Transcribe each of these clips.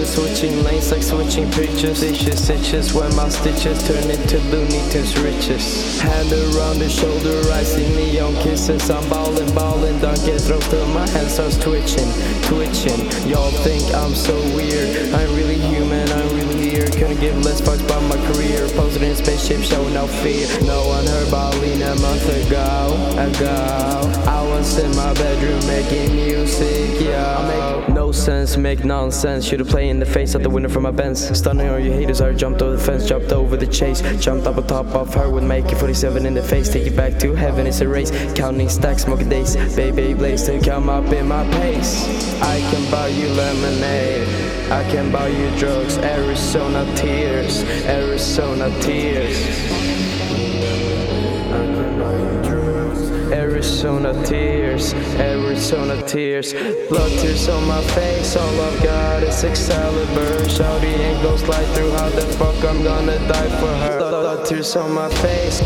switching lanes like switching pictures. Stitches, stitches when my stitches turn into Looney Tunes riches. Hand around the shoulder, I see neon kisses. I'm ballin', ballin', don't get throws till my hand starts twitching, twitching. Y'all think I'm so weird. Posted in spaceship, showing no fear. No one heard about Lena a month ago, ago. I was in my bedroom making music, yeah. No sense, make nonsense. Should've played in the face of the winner from my Benz. Stunning all your haters, I jumped over the fence, jumped over the chase. Jumped up on top of her with making 47 in the face. Take it back to heaven, it's a race. Counting stacks, smoking days. Baby blaze to come up in my pace. I can buy you lemonade. I can buy you drugs, Arizona tears, Arizona tears. Arizona tears, Arizona tears. Blood tears on my face, all I've got is Excalibur. Shouty ain't gon' slide through, how the fuck I'm gonna die for her? Blood tears on my face.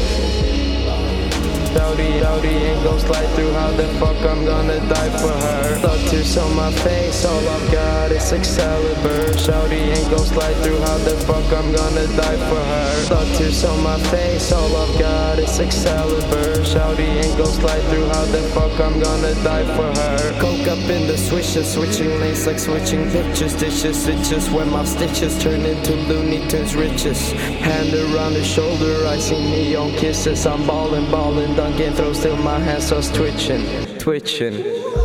Shouty ain't gon' slide through, how the fuck I'm gonna die for her? Blood tears on my face, all I've got is Excalibur. Shouty ain't gon' slide through, how the fuck I'm gonna die for her? Blood tears on my face, all I've got is Excalibur. Shouty ain't gon' slide through, how the fuck I'm gonna die for her? Coke up in the swishes, switching lanes like switching pictures, dishes, stitches. When my stitches turn into Looney Tunes riches. Hand around the shoulder, I see neon kisses. I'm ballin', ballin', dunk and throw, still my hand starts twitching, twitching.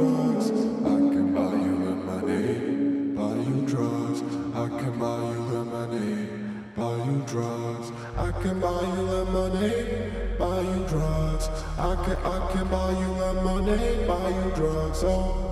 Drugs. I can buy you lemonade, buy you drugs. I can buy you lemonade. Buy you drugs, I can buy you lemonade. Buy you drugs, I can I can buy you lemonade, buy you drugs. Oh.